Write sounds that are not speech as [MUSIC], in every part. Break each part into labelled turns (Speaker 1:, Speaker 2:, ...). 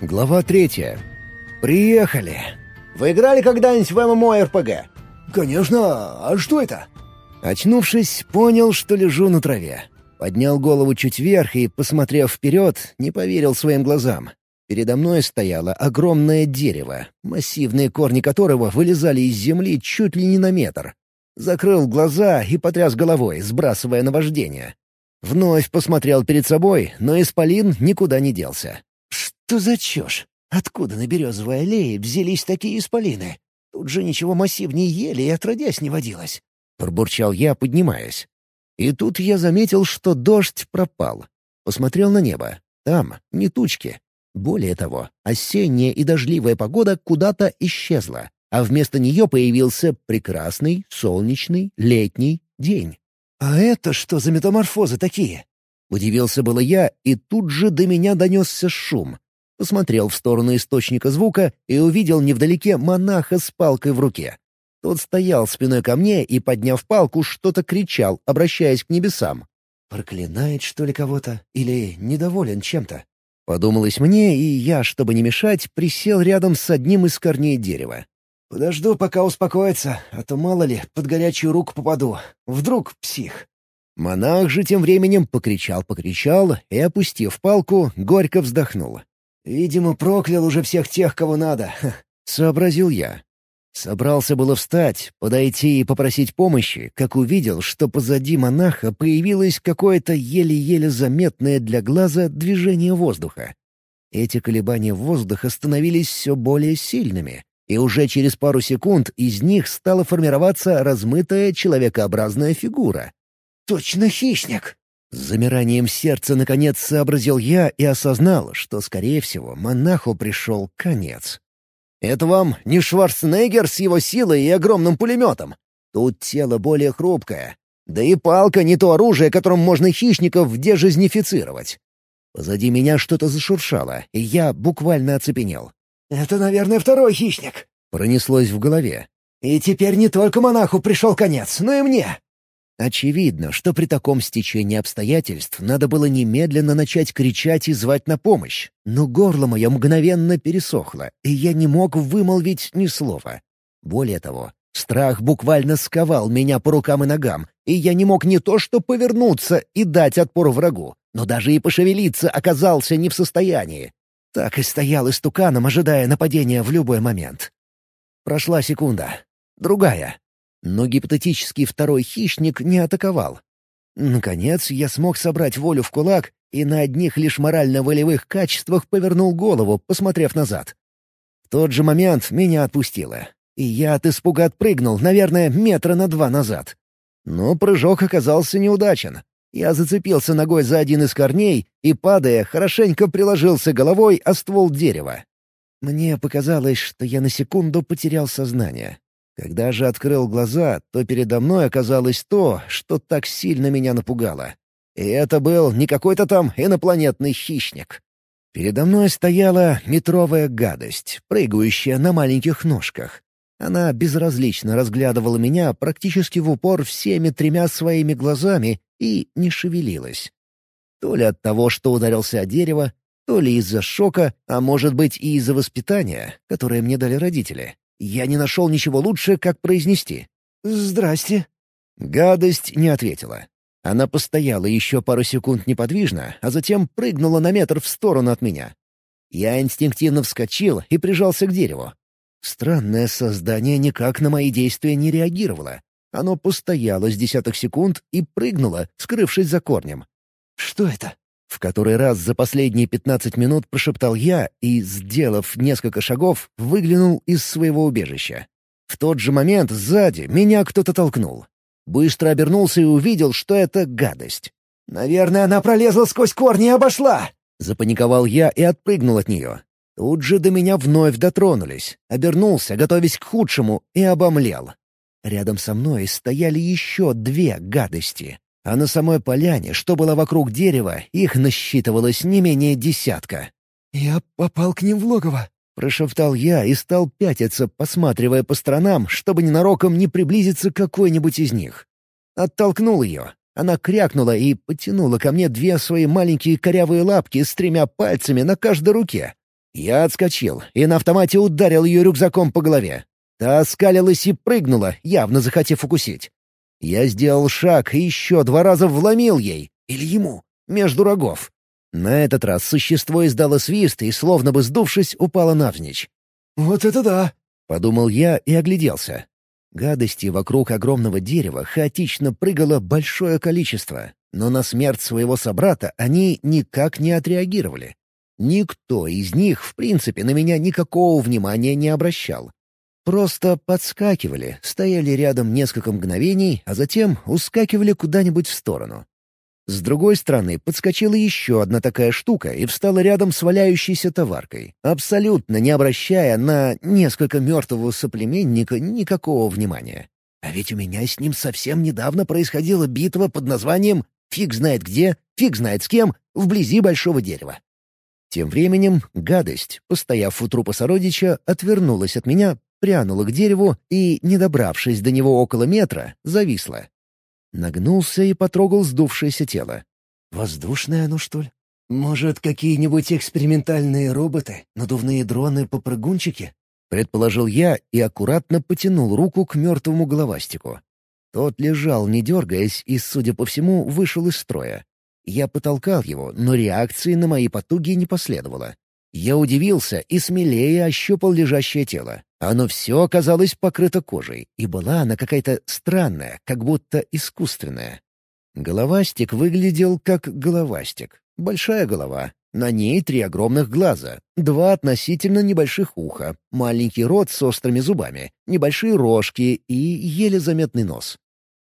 Speaker 1: Глава третья. Приехали.
Speaker 2: Вы играли когда-нибудь в ММО-РПГ?
Speaker 3: Конечно. А что это?
Speaker 1: Очнувшись, понял, что лежу на траве. Поднял голову чуть вверх и, посмотрев вперед, не поверил своим глазам. Передо мной стояло огромное дерево, массивные корни которого вылезали из земли чуть ли не на метр. Закрыл глаза и потряс головой, сбрасывая наваждение. Вновь посмотрел перед собой, но исполин никуда не делся. Что за чушь? Откуда на березовой аллее взялись такие исполины? Тут же ничего массивнее ели и отродясь не водилось. Пробурчал я, поднимаясь. И тут я заметил, что дождь пропал. Посмотрел на небо. Там не тучки. Более того, осенняя и дождливая погода куда-то исчезла, а вместо нее появился прекрасный, солнечный, летний день. «А это что за метаморфозы такие?» Удивился было я, и тут же до меня донесся шум. Посмотрел в сторону источника звука и увидел невдалеке монаха с палкой в руке. Тот стоял спиной ко мне и, подняв палку, что-то кричал, обращаясь к небесам. «Проклинает, что ли, кого-то? Или недоволен чем-то?» Подумалось мне, и я, чтобы не мешать, присел рядом с одним из корней дерева. «Подожду, пока успокоится, а то, мало ли, под горячую руку попаду. Вдруг псих». Монах же тем временем покричал-покричал и, опустив палку, горько вздохнул. «Видимо, проклял уже всех тех, кого надо», [LAUGHS] — сообразил я. Собрался было встать, подойти и попросить помощи, как увидел, что позади монаха появилось какое-то еле-еле заметное для глаза движение воздуха. Эти колебания воздуха становились все более сильными, и уже через пару секунд из них стала формироваться размытая человекообразная фигура. «Точно хищник!» С замиранием сердца наконец сообразил я и осознал, что, скорее всего, монаху пришел конец. «Это вам не Шварценеггер с его силой и огромным пулеметом. Тут тело более хрупкое. Да и палка не то оружие, которым можно хищников дежизнифицировать». Позади меня что-то зашуршало, и я буквально оцепенел. «Это, наверное, второй хищник», — пронеслось в голове. «И теперь не только монаху пришел конец, но и мне. Очевидно, что при таком стечении обстоятельств надо было немедленно начать кричать и звать на помощь. Но горло мое мгновенно пересохло, и я не мог вымолвить ни слова. Более того, страх буквально сковал меня по рукам и ногам, и я не мог не то что повернуться и дать отпор врагу, но даже и пошевелиться оказался не в состоянии. Так и стоял истуканом, ожидая нападения в любой момент. Прошла секунда. Другая. Но гипотетический второй хищник не атаковал. Наконец, я смог собрать волю в кулак и на одних лишь морально-волевых качествах повернул голову, посмотрев назад. В тот же момент меня отпустило, и я от испуга отпрыгнул, наверное, метра на два назад. Но прыжок оказался неудачен. Я зацепился ногой за один из корней и, падая, хорошенько приложился головой о ствол дерева. Мне показалось, что я на секунду потерял сознание. Когда же открыл глаза, то передо мной оказалось то, что так сильно меня напугало. И это был не какой-то там инопланетный хищник. Передо мной стояла метровая гадость, прыгающая на маленьких ножках. Она безразлично разглядывала меня практически в упор всеми тремя своими глазами и не шевелилась. То ли от того, что ударился о дерево, то ли из-за шока, а может быть и из-за воспитания, которое мне дали родители. Я не нашел ничего лучше, как произнести. «Здрасте». Гадость не ответила. Она постояла еще пару секунд неподвижно, а затем прыгнула на метр в сторону от меня. Я инстинктивно вскочил и прижался к дереву. Странное создание никак на мои действия не реагировало. Оно постояло с десяток секунд и прыгнуло, скрывшись за корнем. «Что это?» В который раз за последние пятнадцать минут прошептал я и, сделав несколько шагов, выглянул из своего убежища. В тот же момент сзади меня кто-то толкнул. Быстро обернулся и увидел, что это гадость. «Наверное, она пролезла сквозь корни и обошла!» Запаниковал я и отпрыгнул от нее. Тут же до меня вновь дотронулись. Обернулся, готовясь к худшему, и обомлел. Рядом со мной стояли еще две гадости. А на самой поляне, что было вокруг дерева, их насчитывалось не менее десятка. «Я попал к ним в логово», — прошептал я и стал пятиться, посматривая по сторонам, чтобы ненароком не приблизиться к какой-нибудь из них. Оттолкнул ее. Она крякнула и потянула ко мне две свои маленькие корявые лапки с тремя пальцами на каждой руке. Я отскочил и на автомате ударил ее рюкзаком по голове. Та оскалилась и прыгнула, явно захотев укусить. Я сделал шаг и еще два раза вломил ей, или ему, между рогов. На этот раз существо издало свист и, словно бы сдувшись, упало навзничь.
Speaker 3: «Вот это да!»
Speaker 1: — подумал я и огляделся. Гадости вокруг огромного дерева хаотично прыгало большое количество, но на смерть своего собрата они никак не отреагировали. Никто из них, в принципе, на меня никакого внимания не обращал. Просто подскакивали, стояли рядом несколько мгновений, а затем ускакивали куда-нибудь в сторону. С другой стороны, подскочила еще одна такая штука и встала рядом с валяющейся товаркой, абсолютно не обращая на несколько мертвого соплеменника никакого внимания. А ведь у меня с ним совсем недавно происходила битва под названием «Фиг знает где, фиг знает с кем, вблизи большого дерева». Тем временем гадость, постояв у трупа сородича, отвернулась от меня, прянула к дереву и, не добравшись до него около метра, зависла. Нагнулся и потрогал сдувшееся тело.
Speaker 3: «Воздушное оно, что ли? Может, какие-нибудь экспериментальные роботы, надувные дроны-попрыгунчики?»
Speaker 1: Предположил я и аккуратно потянул руку к мертвому головастику. Тот лежал, не дергаясь, и, судя по всему, вышел из строя. Я потолкал его, но реакции на мои потуги не последовало. Я удивился и смелее ощупал лежащее тело. Оно все оказалось покрыто кожей, и была она какая-то странная, как будто искусственная. Головастик выглядел как головастик. Большая голова. На ней три огромных глаза, два относительно небольших уха, маленький рот с острыми зубами, небольшие рожки и еле заметный нос.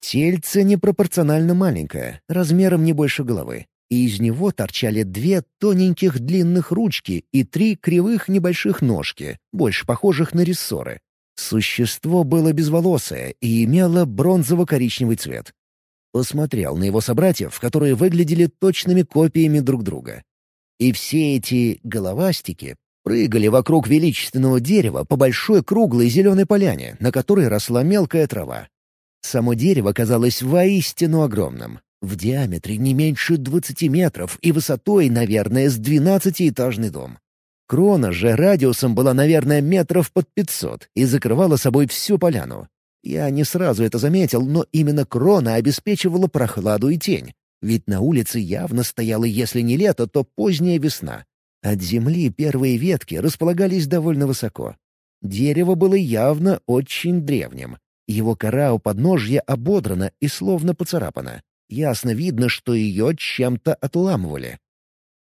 Speaker 1: Тельце непропорционально маленькое, размером не больше головы и из него торчали две тоненьких длинных ручки и три кривых небольших ножки, больше похожих на рессоры. Существо было безволосое и имело бронзово-коричневый цвет. Посмотрел на его собратьев, которые выглядели точными копиями друг друга. И все эти головастики прыгали вокруг величественного дерева по большой круглой зеленой поляне, на которой росла мелкая трава. Само дерево казалось воистину огромным. В диаметре не меньше 20 метров и высотой, наверное, с двенадцатиэтажный дом. Крона же радиусом была, наверное, метров под 500 и закрывала собой всю поляну. Я не сразу это заметил, но именно крона обеспечивала прохладу и тень. Ведь на улице явно стояло, если не лето, то поздняя весна. От земли первые ветки располагались довольно высоко. Дерево было явно очень древним. Его кора у подножья ободрана и словно поцарапана. Ясно видно, что ее чем-то отламывали.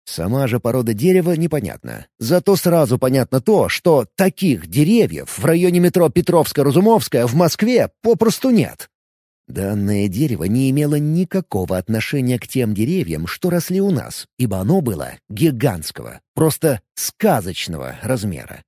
Speaker 1: Сама же порода дерева непонятна. Зато сразу понятно то, что таких деревьев в районе метро Петровско-Разумовская в Москве попросту нет. Данное дерево не имело никакого отношения к тем деревьям, что росли у нас, ибо оно было гигантского, просто сказочного размера.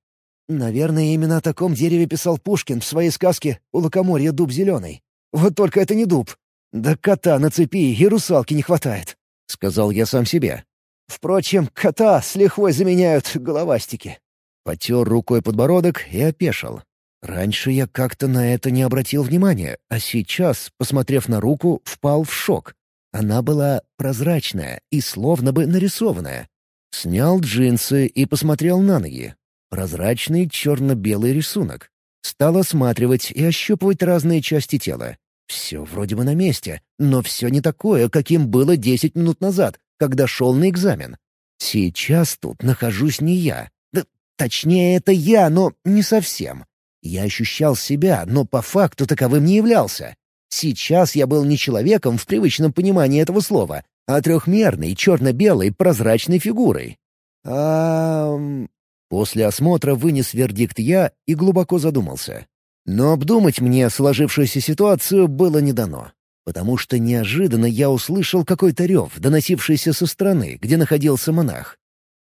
Speaker 3: Наверное, именно о таком дереве писал Пушкин в своей сказке «У лукоморья дуб зеленый». Вот только это не дуб, «Да кота на цепи и русалки не хватает», — сказал я сам себе. «Впрочем, кота с лихвой заменяют головастики».
Speaker 1: Потер рукой подбородок и опешил. Раньше я как-то на это не обратил внимания, а сейчас, посмотрев на руку, впал в шок. Она была прозрачная и словно бы нарисованная. Снял джинсы и посмотрел на ноги. Прозрачный черно-белый рисунок. Стал осматривать и ощупывать разные части тела. Все вроде бы на месте, но все не такое, каким было десять минут назад, когда шел на экзамен. Сейчас тут нахожусь не я. Да, точнее, это я, но не совсем. Я ощущал себя, но по факту таковым не являлся. Сейчас я был не человеком в привычном понимании этого слова, а трехмерной, черно-белой, прозрачной фигурой. А... После осмотра вынес вердикт я и глубоко задумался. Но обдумать мне сложившуюся ситуацию было не дано, потому что неожиданно я услышал какой-то рев, доносившийся со стороны, где находился монах.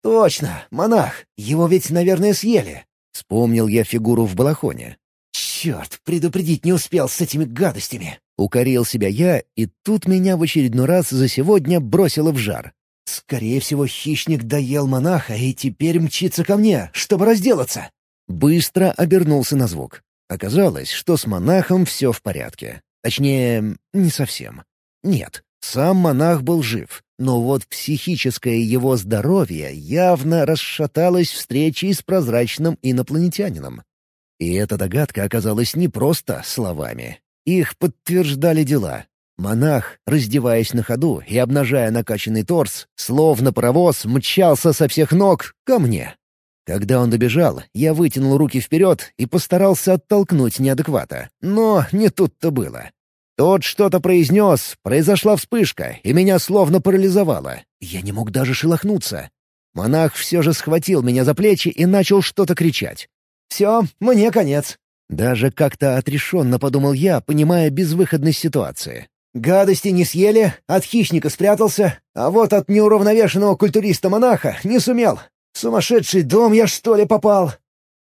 Speaker 3: «Точно, монах! Его ведь, наверное, съели!»
Speaker 1: Вспомнил я фигуру в балахоне.
Speaker 3: «Черт, предупредить не успел с этими гадостями!»
Speaker 1: Укорил себя я, и тут меня в очередной раз за сегодня бросило в жар.
Speaker 3: «Скорее всего, хищник доел монаха и теперь мчится ко мне, чтобы разделаться!»
Speaker 1: Быстро обернулся на звук. Оказалось, что с монахом все в порядке. Точнее, не совсем. Нет, сам монах был жив, Но вот психическое его здоровье явно расшаталось встречей с прозрачным инопланетянином. И эта догадка оказалась не просто словами. Их подтверждали дела. Монах, раздеваясь на ходу и обнажая накачанный торс, словно паровоз, мчался со всех ног ко мне. Когда он добежал, я вытянул руки вперед и постарался оттолкнуть неадеквата. Но не тут-то было. Тот что-то произнес, произошла вспышка, и меня словно парализовало. Я не мог даже шелохнуться. Монах все же схватил меня за плечи и начал что-то кричать.
Speaker 2: «Все, мне конец».
Speaker 1: Даже как-то отрешенно подумал я, понимая безвыходность ситуации.
Speaker 2: «Гадости не съели, от хищника спрятался, а вот от неуравновешенного культуриста-монаха не сумел. В сумасшедший дом я что ли попал?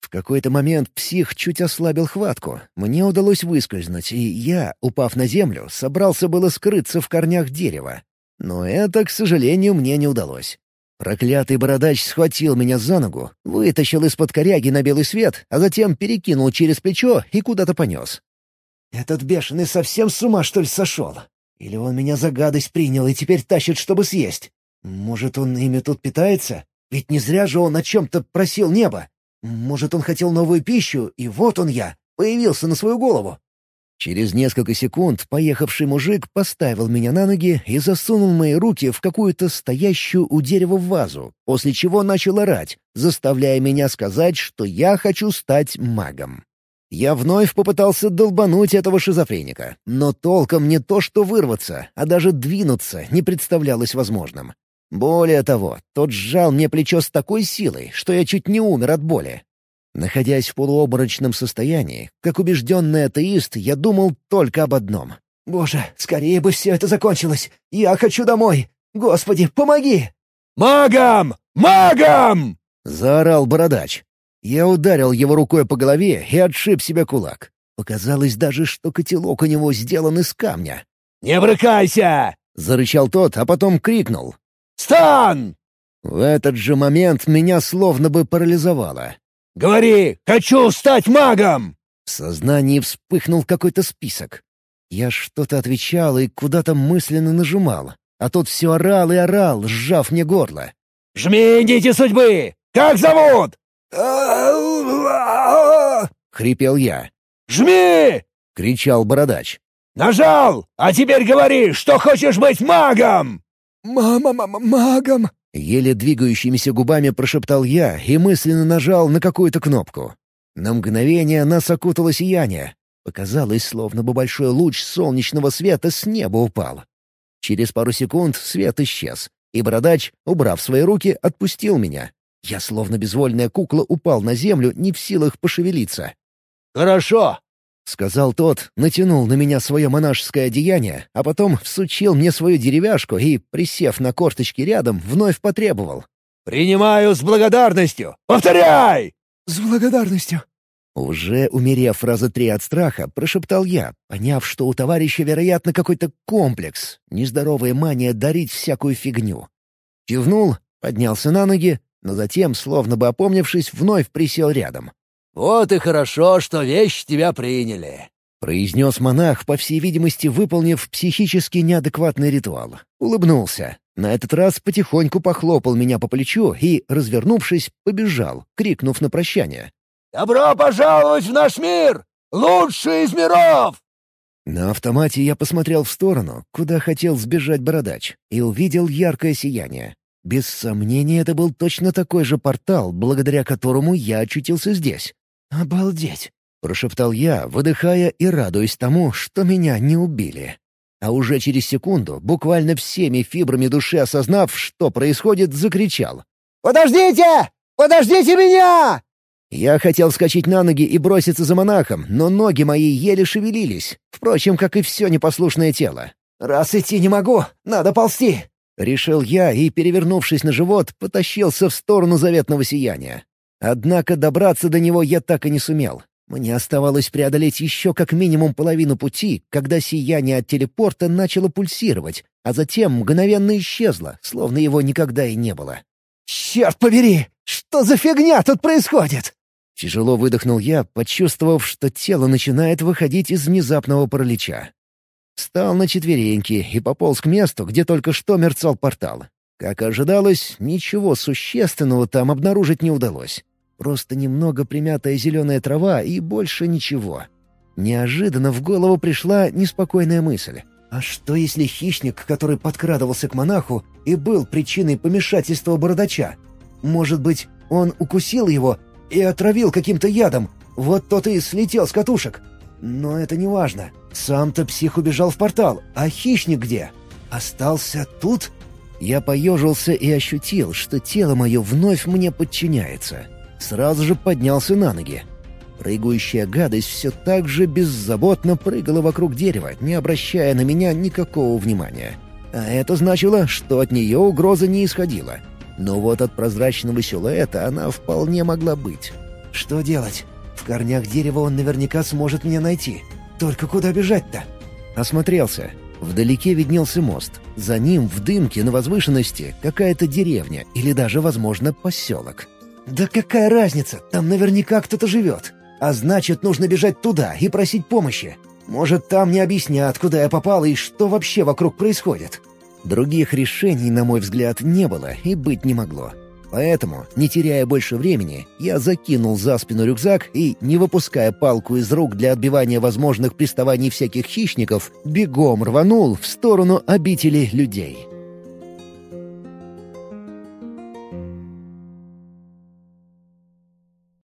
Speaker 1: В какой-то момент псих чуть ослабил хватку. Мне удалось выскользнуть, и я, упав на землю, собрался было скрыться в корнях дерева. Но это, к сожалению, мне не удалось. Проклятый бородач схватил меня за ногу, вытащил из-под коряги на белый свет, а затем перекинул через плечо и куда-то понес.
Speaker 2: «Этот бешеный совсем с ума, что ли, сошел? Или он меня за гадость принял и теперь тащит, чтобы съесть? Может, он ими тут питается? Ведь не зря же он о чем-то просил небо. Может, он хотел новую пищу, и вот он я, появился на свою голову.
Speaker 1: Через несколько секунд поехавший мужик поставил меня на ноги и засунул мои руки в какую-то стоящую у дерева вазу, после чего начал орать, заставляя меня сказать, что я хочу стать магом. Я вновь попытался долбануть этого шизофреника, но толком не то что вырваться, а даже двинуться не представлялось возможным. Более того, тот сжал мне плечо с такой силой, что я чуть не умер от боли. Находясь в полуобморочном состоянии, как убежденный атеист, я думал только об одном.
Speaker 2: «Боже, скорее бы все это закончилось! Я хочу домой! Господи, помоги!»
Speaker 4: «Магом! Магом!»
Speaker 1: — заорал бородач. Я ударил его рукой по голове и отшиб себе кулак. Показалось даже, что котелок у него сделан из камня.
Speaker 4: «Не брыкайся!»
Speaker 1: — зарычал тот, а потом крикнул.
Speaker 4: Стан!»
Speaker 1: В этот же момент меня словно бы парализовало.
Speaker 4: «Говори, хочу стать магом!»
Speaker 1: В сознании вспыхнул какой-то список. Я что-то отвечал и куда-то мысленно нажимал, а тот все орал и орал, сжав мне горло.
Speaker 4: «Жми нити судьбы! Как зовут?»
Speaker 1: хрипел я.
Speaker 4: «Жми!»
Speaker 1: — кричал бородач.
Speaker 4: «Нажал! А теперь говори, что хочешь быть магом!»
Speaker 2: «Мама-мама-магом!»
Speaker 1: Еле двигающимися губами прошептал я и мысленно нажал на какую-то кнопку. На мгновение нас окутало сияние. Показалось, словно бы большой луч солнечного света с неба упал. Через пару секунд свет исчез, и бородач, убрав свои руки, отпустил меня. Я, словно безвольная кукла, упал на землю, не в силах пошевелиться.
Speaker 4: «Хорошо!»
Speaker 1: — сказал тот, натянул на меня свое монашеское одеяние, а потом всучил мне свою деревяшку и, присев на корточки рядом, вновь потребовал.
Speaker 4: «Принимаю с благодарностью! Повторяй!»
Speaker 2: «С благодарностью!»
Speaker 1: Уже умерев раза три от страха, прошептал я, поняв, что у товарища, вероятно, какой-то комплекс, нездоровая мания дарить всякую фигню. Кивнул, поднялся на ноги, но затем, словно бы опомнившись, вновь присел рядом.
Speaker 4: «Вот и хорошо, что вещи тебя приняли», —
Speaker 1: произнес монах, по всей видимости, выполнив психически неадекватный ритуал. Улыбнулся. На этот раз потихоньку похлопал меня по плечу и, развернувшись, побежал, крикнув на прощание.
Speaker 4: «Добро пожаловать в наш мир! Лучший из миров!»
Speaker 1: На автомате я посмотрел в сторону, куда хотел сбежать бородач, и увидел яркое сияние. Без сомнения, это был точно такой же портал, благодаря которому я очутился здесь.
Speaker 2: «Обалдеть!»
Speaker 1: — прошептал я, выдыхая и радуясь тому, что меня не убили. А уже через секунду, буквально всеми фибрами души осознав, что происходит, закричал.
Speaker 2: «Подождите! Подождите меня!»
Speaker 1: Я хотел вскочить на ноги и броситься за монахом, но ноги мои еле шевелились, впрочем, как и все непослушное тело.
Speaker 2: «Раз идти не могу, надо ползти!»
Speaker 1: Решил я и, перевернувшись на живот, потащился в сторону заветного сияния. Однако добраться до него я так и не сумел. Мне оставалось преодолеть еще как минимум половину пути, когда сияние от телепорта начало пульсировать, а затем мгновенно исчезло, словно его никогда и не было.
Speaker 2: «Черт побери! Что за фигня тут происходит?»
Speaker 1: Тяжело выдохнул я, почувствовав, что тело начинает выходить из внезапного паралича. Встал на четвереньки и пополз к месту, где только что мерцал портал. Как ожидалось, ничего существенного там обнаружить не удалось. Просто немного примятая зеленая трава и больше ничего. Неожиданно в голову пришла неспокойная мысль.
Speaker 2: А что если хищник, который подкрадывался к монаху, и был причиной помешательства бородача? Может быть, он укусил его и отравил каким-то ядом, вот тот и слетел с катушек? Но это не важно. Сам-то псих убежал в портал, а хищник где? Остался тут?»
Speaker 1: Я поежился и ощутил, что тело мое вновь мне подчиняется. Сразу же поднялся на ноги. Прыгающая гадость все так же беззаботно прыгала вокруг дерева, не обращая на меня никакого внимания. А это значило, что от нее угроза не исходила. Но вот от прозрачного силуэта она вполне могла быть.
Speaker 2: «Что делать? В корнях дерева он наверняка сможет меня найти. Только куда бежать-то?»
Speaker 1: Осмотрелся. Вдалеке виднелся мост. За ним, в дымке на возвышенности, какая-то деревня или даже, возможно, поселок.
Speaker 2: «Да какая разница? Там наверняка кто-то живет. А значит, нужно бежать туда и просить помощи. Может, там не объяснят, куда я попал и что вообще вокруг происходит».
Speaker 1: Других решений, на мой взгляд, не было и быть не могло. Поэтому, не теряя больше времени, я закинул за спину рюкзак и, не выпуская палку из рук для отбивания возможных приставаний всяких хищников, бегом рванул в сторону обители людей.